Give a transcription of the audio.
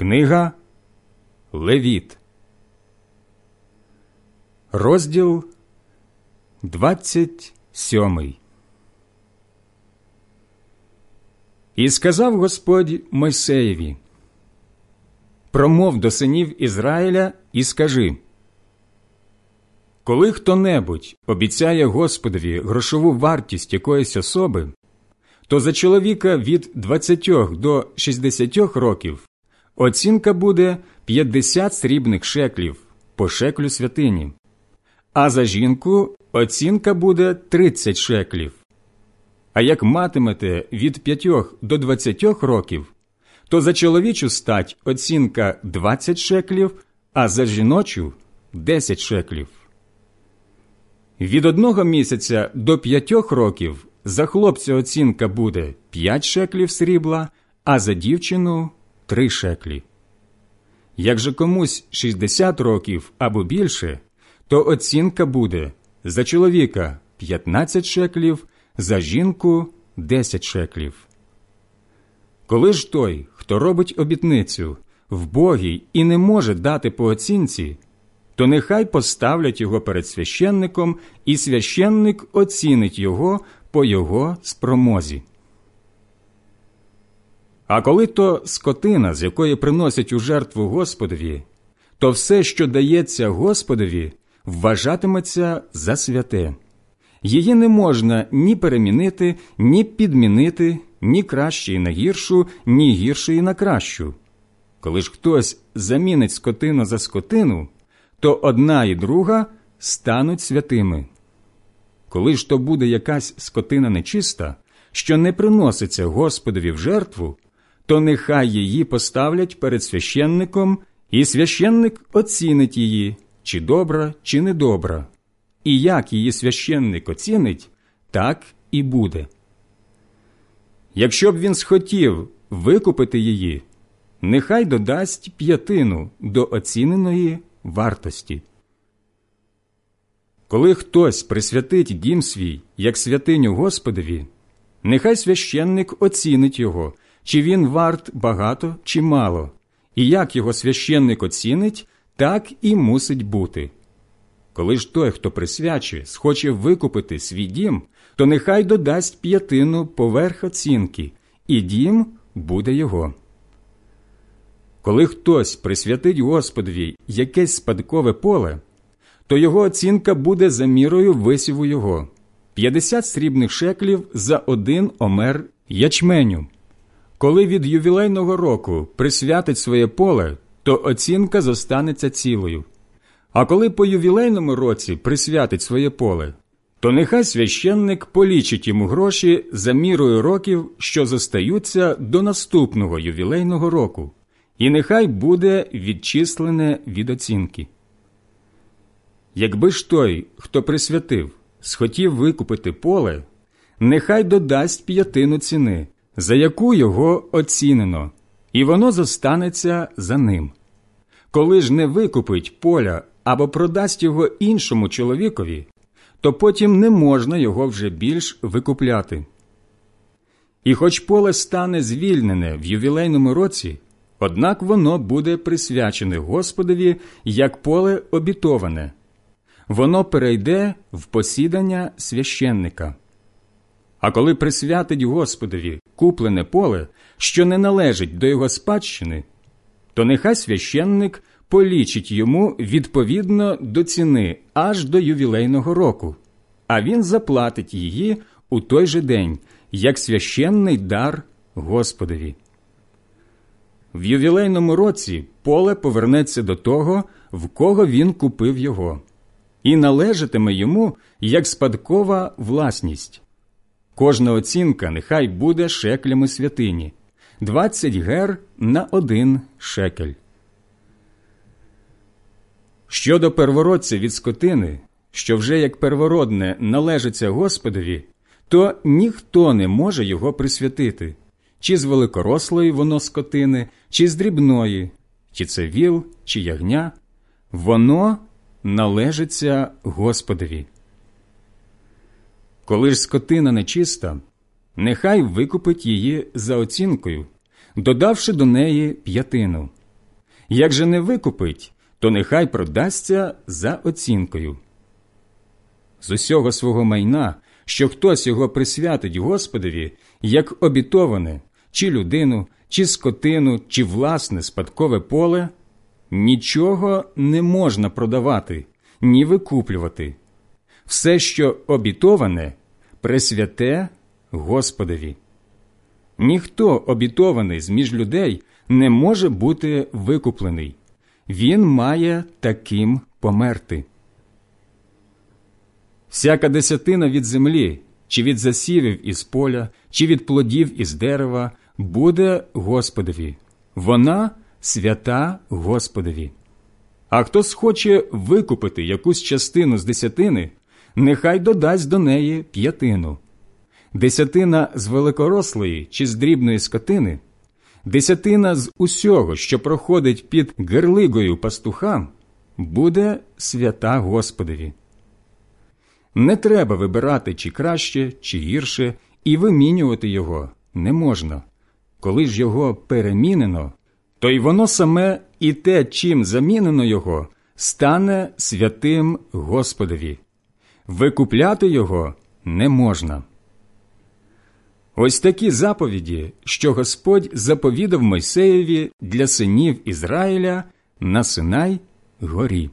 Книга Левіт, розділ 27 І сказав Господь Мойсеєві Промов до синів Ізраїля і скажи Коли хто небудь обіцяє Господові грошову вартість якоїсь особи, то за чоловіка від 20 до 60 років оцінка буде 50 срібних шеклів по шеклю святині, а за жінку оцінка буде 30 шеклів. А як матимете від 5 до 20 років, то за чоловічу стать оцінка 20 шеклів, а за жіночу 10 шеклів. Від одного місяця до п'ятьох років за хлопця оцінка буде 5 шеклів срібла, а за дівчину 3 шеклі. Як же комусь 60 років або більше, то оцінка буде за чоловіка 15 шеклів, за жінку 10 шеклів. Коли ж той, хто робить обітницю, в Богі і не може дати по оцінці, то нехай поставлять його перед священником, і священник оцінить його по його спромозі. А коли то скотина, з якої приносять у жертву Господові, то все, що дається Господові, вважатиметься за святе. Її не можна ні перемінити, ні підмінити, ні кращої на гіршу, ні гіршої на кращу. Коли ж хтось замінить скотину за скотину, то одна і друга стануть святими. Коли ж то буде якась скотина нечиста, що не приноситься Господові в жертву, то нехай її поставлять перед священником, і священник оцінить її, чи добра, чи недобра. І як її священник оцінить, так і буде. Якщо б він схотів викупити її, нехай додасть п'ятину до оціненої вартості. Коли хтось присвятить дім свій як святиню Господові, нехай священник оцінить його, чи він варт багато чи мало, і як його священник оцінить, так і мусить бути. Коли ж той, хто присвячує, схоче викупити свій дім, то нехай додасть п'ятину поверх оцінки, і дім буде його. Коли хтось присвятить Господові якесь спадкове поле, то його оцінка буде за мірою висіву його 50 срібних шеклів за один омер ячменю. Коли від ювілейного року присвятить своє поле, то оцінка зостанеться цілою. А коли по ювілейному році присвятить своє поле, то нехай священник полічить йому гроші за мірою років, що зостаються до наступного ювілейного року, і нехай буде відчислене від оцінки. Якби ж той, хто присвятив, схотів викупити поле, нехай додасть п'ятину ціни, за яку його оцінено, і воно зостанеться за ним. Коли ж не викупить поля або продасть його іншому чоловікові, то потім не можна його вже більш викупляти. І хоч поле стане звільнене в ювілейному році, однак воно буде присвячене Господові як поле обітоване, воно перейде в посідання священника. А коли присвятить Господові куплене поле, що не належить до його спадщини, то нехай священник полічить йому відповідно до ціни аж до ювілейного року, а він заплатить її у той же день, як священний дар Господові. В ювілейному році поле повернеться до того, в кого він купив його, і належатиме йому як спадкова власність. Кожна оцінка нехай буде шеклями святині 20 гер на один шекель. Щодо первородця від скотини, що вже як первородне належиться Господові, то ніхто не може його присвятити, чи з великорослої воно скотини, чи з дрібної, чи це віл, чи ягня, воно належиться Господові. Коли ж скотина нечиста, нехай викупить її за оцінкою, додавши до неї п'ятину, Як же не викупить, то нехай продасться за оцінкою. З усього свого майна, що хтось його присвятить Господові, як обітоване, чи людину, чи скотину, чи власне спадкове поле, нічого не можна продавати, ні викуплювати. Все, що обітоване, присвяте Господові. Ніхто обітований з між людей не може бути викуплений. Він має таким померти. Всяка десятина від землі, чи від засівів із поля, чи від плодів із дерева буде Господові. Вона свята Господові. А хто схоче викупити якусь частину з десятини, нехай додасть до неї п'ятину. Десятина з великорослої чи з дрібної скотини, десятина з усього, що проходить під герлигою пастуха, буде свята Господові. Не треба вибирати чи краще, чи гірше, і вимінювати його не можна. Коли ж його перемінено, то й воно саме і те, чим замінено його, стане святим Господові. Викупляти його не можна. Ось такі заповіді, що Господь заповідав Мойсеєві для синів Ізраїля на Синай горі.